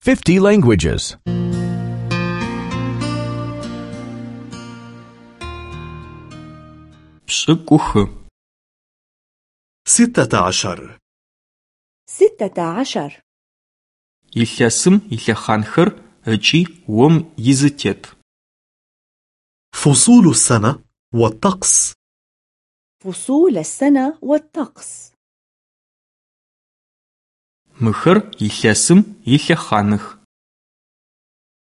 50 languages. 'Pş'ık'uxı. ستة عشر ستة عشر Илъэсым илъэхъанхэр ыкӏи ом изытет. فصول السنة والطقس فصول السنة والطقس Мыхэр илъэсым илъэхъаных.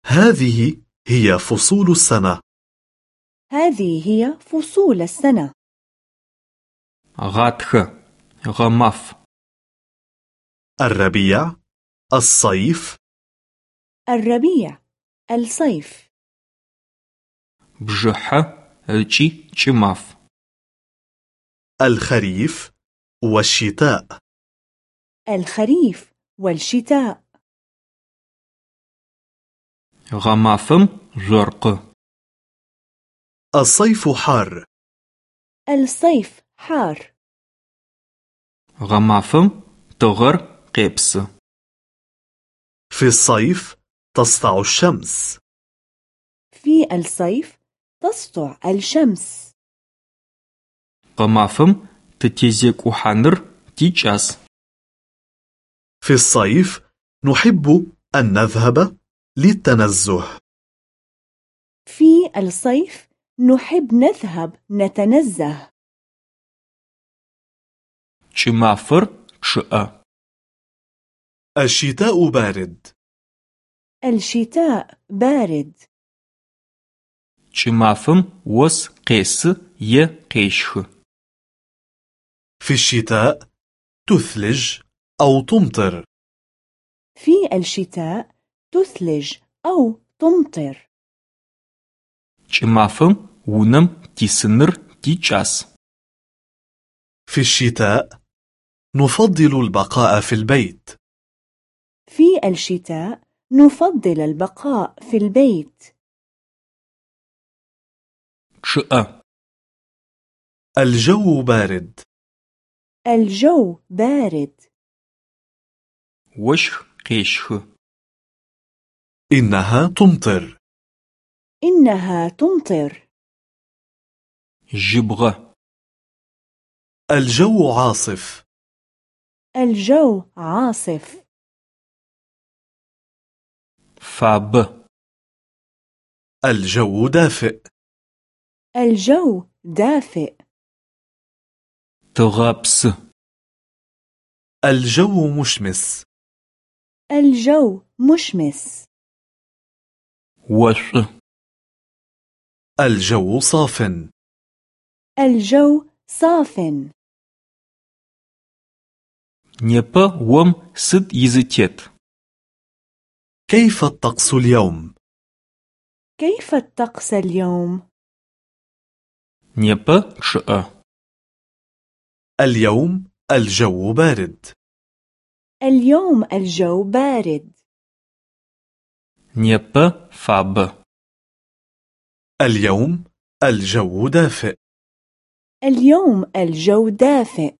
هذه هي فصول السنة هذه هي فصول السنة Гъатхэ. Гъэмаф. الربيع الصيف الربيع الصيف Бжыхьэ ыкӏи кӏымаф. الخريف والشتاء الخريف والشتاء. غمافم جرق. الصيف حار. الصيف حار. غمافم تغر قبس. في الصيف تسطع الشمس. في الصيف تسطع الشمس. غمافم تتيزيك وحانر تيجاس. في الصيف نحب أن نذهب للتنزه. في الصيف نحب نذهب نتنزه. شمافر شئة الشتاء بارد الشتاء بارد تشمافم وس قيس ي قيشخ في الشتاء تثلج أو تمطر في الشتاء تثلج أو تمطر Кӏымафэм унэм тисыныр тикӏас. في الشتاء نفضل البقاء في البيت في الشتاء نفضل البقاء في البيت Чъыӏэ. الجو بارد الجو بارد وشخ قيشخ إنها تمطر. إنها تمطر. جبغة الجو عاصف. الجو عاصف. فاب. الجو دافئ. الجو دافئ. تغبس الجو مشمس. الجو مشمس. وش؟ الجو صاف الجو صاف نيبا وم سد يزيتيت كيف الطقس اليوم؟ كيف الطقس اليوم؟ نيبا شئ اليوم الجو بارد. اليوم الجو بارد. نيب فاب. اليوم الجو دافئ. اليوم الجو دافئ.